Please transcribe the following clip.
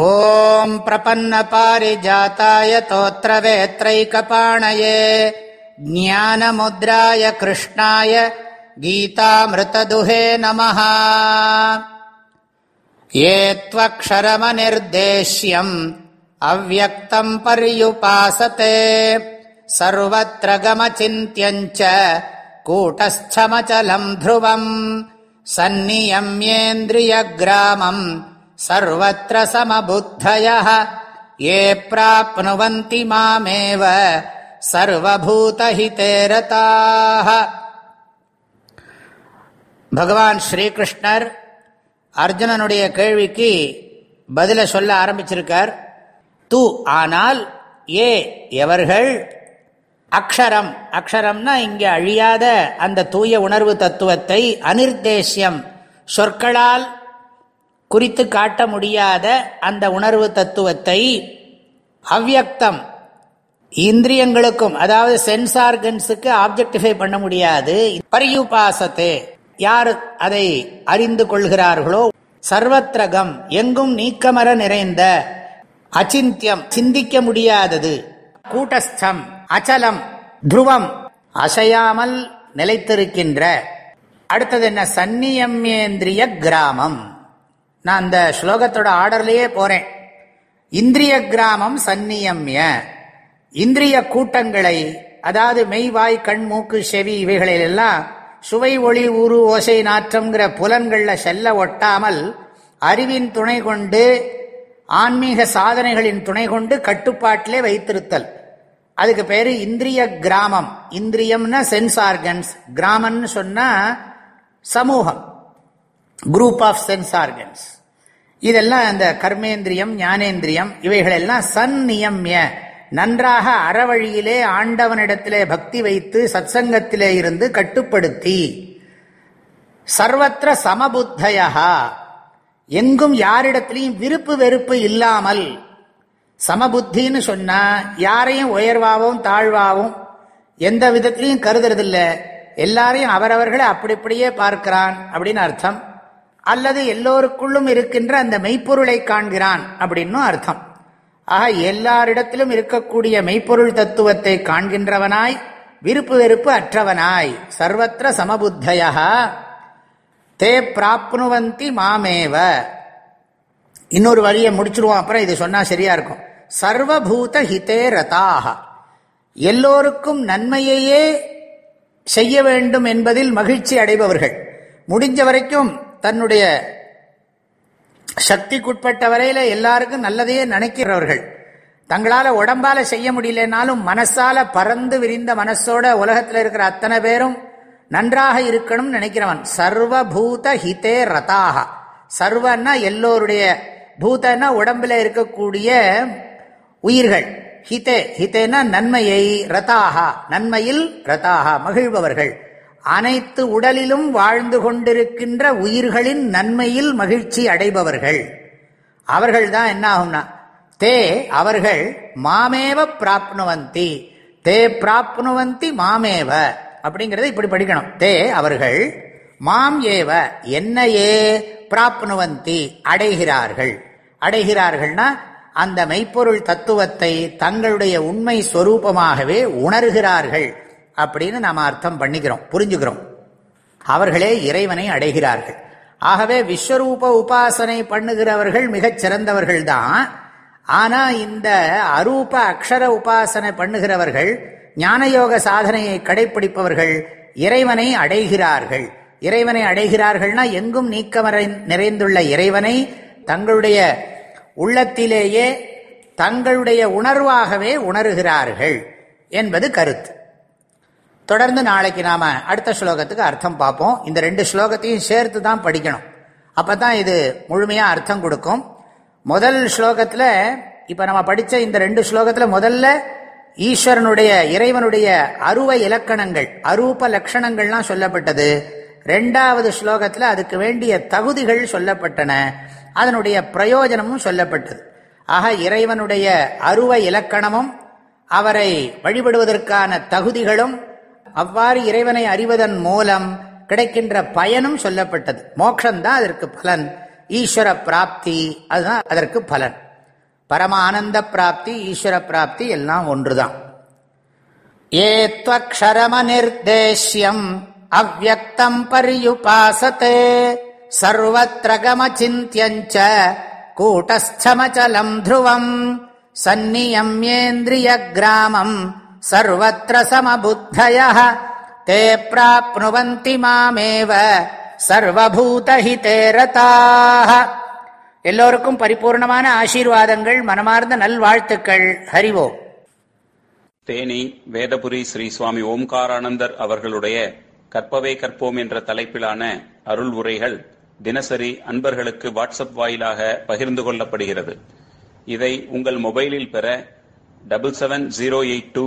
ॐ प्रपन्नपारिजाताय तोत्रवेत्रैकपाणये ज्ञानमुद्राय कृष्णाय गीतामृतदुहे नमः ये त्वक्षरमनिर्देश्यम् अव्यक्तम् पर्युपासते सर्वत्र गमचिन्त्यम् च कूटस्थमचलम् ध्रुवम् सन्नियम्येन्द्रियग्रामम् सर्वत्र समबुद्धयः ये प्राप्नुवन्ति मामेव சர்வூதஹிதே ரதாக பகவான் ஸ்ரீகிருஷ்ணர் அர்ஜுனனுடைய கேள்விக்கு பதில சொல்ல ஆரம்பிச்சிருக்கார் து ஆனால் ஏ எவர்கள் அக்ஷரம் அக்ஷரம்னா இங்கே அழியாத அந்த தூய உணர்வு தத்துவத்தை அனிர்தேசியம் சொற்களால் குறித்து காட்ட முடியாத அந்த உணர்வு தத்துவத்தை அவ்வியக்தம் இந்திரியங்களுக்கும் அதாவது சென்ஸ் ஆர்கன்ஸுக்கு ஆப்ஜெக்டிஃபை பண்ண முடியாது. பரியுபாசத்தே. யார் அதை அறிந்து கொள்கிறார்களோ சர்வத்ரகம் எங்கும் நீக்கமர நிறைந்த அச்சிந்தியம் சிந்திக்க முடியாதது. கூட்டஸ்தம் அச்சலம் துருவம் அசையாமல் நிலைத்திருக்கின்ற. அடுத்தது என்ன? சன்னியமேந்திரிய கிராமம். நான் அந்த ஸ்லோகத்தோட ஆர்டர்லயே போறேன். இந்திரிய கிராமம் சந்நியம்ய. இந்திரிய கூட்டங்களை அதாவது மெய்வாய் கண் மூக்கு செவி இவைகளிலெல்லாம் சுவை ஒளி ஊறு ஓசை நாற்றம்ங்கிற புலன்களில் செல்ல ஒட்டாமல் அறிவின் துணை கொண்டு ஆன்மீக சாதனைகளின் துணை கொண்டு கட்டுப்பாட்டிலே வைத்திருத்தல். அதுக்கு பேர் இந்திரிய கிராமம் இந்திரியம்னா சென்ஸ் ஆர்கன்ஸ் கிராமம்னு சொன்னால் சமூகம். குரூப் ஆஃப் சென்ஸ் ஆர்கன்ஸ் இதெல்லாம் அந்த கர்மேந்திரியம் ஞானேந்திரியம் இவைகளெல்லாம் சன் நியம்ய நன்றாக அறவழியிலே ஆண்டவனிடத்திலே பக்தி வைத்து சத்சங்கத்திலே இருந்து கட்டுப்படுத்தி. சர்வத்திர சமபுத்தயா எங்கும் யாரிடத்திலையும் விருப்பு வெறுப்பு இல்லாமல். சமபுத்தின்னு சொன்னால் யாரையும் உயர்வாகவும் தாழ்வாகவும் எந்த விதத்திலையும் கருதுறதில்லை. எல்லாரையும் அவரவர்களை அப்படி இப்படியே பார்க்கிறான் அப்படின்னு அர்த்தம். அல்லது எல்லோருக்குள்ளும் இருக்கின்ற அந்த மெய்ப்பொருளை காண்கிறான் அப்படின்னும் அர்த்தம். ஆக எல்லாரிடத்திலும் இருக்கக்கூடிய மெய்ப்பொருள் தத்துவத்தை காண்கின்றவனாய் விருப்பு வெறுப்பு அற்றவனாய் சர்வத்திர சமபுத்தயா தே பிராப்னுவந்தி மாமேவ. இன்னொரு வழியை முடிச்சிருவோம் அப்புறம் இது சொன்னா சரியா இருக்கும். சர்வபூத ஹிதே ரதாக எல்லோருக்கும் நன்மையையே செய்ய வேண்டும் என்பதில் மகிழ்ச்சி அடைபவர்கள். முடிஞ்ச வரைக்கும் தன்னுடைய சக்திக்குட்பட்ட வரையில எல்லாருக்கும் நல்லதையே நினைக்கிறவர்கள். தங்களால உடம்பால செய்ய முடியலனாலும் மனசால பறந்து விரிந்த மனசோட உலகத்தில் இருக்கிற அத்தனை பேரும் நன்றாக இருக்கணும்னு நினைக்கிறவன். சர்வபூத ஹிதே ரதாக சர்வன்னா எல்லோருடைய பூதன்னா உடம்புல இருக்கக்கூடிய உயிர்கள். ஹிதே ஹிதேனா நன்மையை ரதாகா நன்மையில் ரதாகா மகிழ்பவர்கள். அனைத்து உடலிலும் வாழ்ந்து கொண்டிருக்கின்ற உயிர்களின் நன்மையில் மகிழ்ச்சி அடைபவர்கள். அவர்கள் தான் என்ன ஆகும்னா தே அவர்கள் மாமேவ பிராப்னுவந்தி தே பிராப்னுவந்தி மாமேவ அப்படிங்கிறத இப்படி படிக்கணும். தே அவர்கள் மாம் ஏவ என்னையே பிராப்னுவந்தி அடைகிறார்கள். அடைகிறார்கள்னா அந்த மெய்ப்பொருள் தத்துவத்தை தங்களுடைய உண்மை ஸ்வரூபமாகவே உணர்கிறார்கள். அப்படின்னு நாம் அர்த்தம் பண்ணிக்கிறோம் புரிஞ்சுக்கிறோம். அவர்களே இறைவனை அடைகிறார்கள். ஆகவே விஸ்வரூப உபாசனை பண்ணுகிறவர்கள் மிகச் சிறந்தவர்கள் தான். ஆனா இந்த அரூப அக்ஷர உபாசனை பண்ணுகிறவர்கள் ஞானயோக சாதனையை கடைபிடிப்பவர்கள் இறைவனை அடைகிறார்கள். இறைவனை அடைகிறார்கள்னா எங்கும் நீக்கமறை நிறைந்துள்ள இறைவனை தங்களுடைய உள்ளத்திலேயே தங்களுடைய உணர்வாகவே உணர்கிறார்கள் என்பது கருத்து. தொடர்ந்து நாளைக்கு நாம் அடுத்த ஸ்லோகத்துக்கு அர்த்தம் பார்ப்போம். இந்த ரெண்டு ஸ்லோகத்தையும் சேர்த்து தான் படிக்கணும். அப்பதான் இது முழுமையாக அர்த்தம் கொடுக்கும். முதல் ஸ்லோகத்தில் இப்போ நம்ம படித்த இந்த ரெண்டு ஸ்லோகத்தில் முதல்ல ஈஸ்வரனுடைய இறைவனுடைய அருவ இலக்கணங்கள் அரூப லட்சணங்கள்லாம் சொல்லப்பட்டது. ரெண்டாவது ஸ்லோகத்தில் அதுக்கு வேண்டிய தகுதிகள் சொல்லப்பட்டன. அதனுடைய பிரயோஜனமும் சொல்லப்பட்டது. ஆக இறைவனுடைய அருவ இலக்கணமும் அவரை வழிபடுவதற்கான தகுதிகளும் அவ்வாறு இறைவனை அறிவதன் மூலம் கிடைக்கின்ற பயனும் சொல்லப்பட்டது. மோட்சம்தான் அதற்கு பலன். ஈஸ்வர பிராப்தி அதுதான் அதற்கு பலன். பரம ஆனந்த பிராப்தி ஈஸ்வர பிராப்தி எல்லாம் ஒன்றுதான். ஏத்வக்ஷரமநிர்தேஷ்யம் அவ்வக்தம் பரியுபாசத்தே. சர்வத்திர கமச்சிந்தியஞ்ச கூட்டஸ்தமச்சலம் த்ருவம் சந்நியம்யேந்திரிய கிராமம். சர்வத்திர சமபுத்தய தே பிராப்னுவந்தி மாமேவ. சர்வபூதஹிதே ரதாக எல்லோருக்கும் பரிபூர்ணமான ஆசீர்வாதங்கள் மனமார்ந்த நல்வாழ்த்துக்கள். ஹரிவோ தேனி வேதபுரி ஸ்ரீ சுவாமி ஓம்காரானந்தர் அவர்களுடைய கற்பவே கற்போம் என்ற தலைப்பிலான அருள் உரைகள் தினசரி அன்பர்களுக்கு வாட்ஸ்அப் வாயிலாக பகிர்ந்து கொள்ளப்படுகிறது. இதை உங்கள் மொபைலில் பெற double seven zero eight two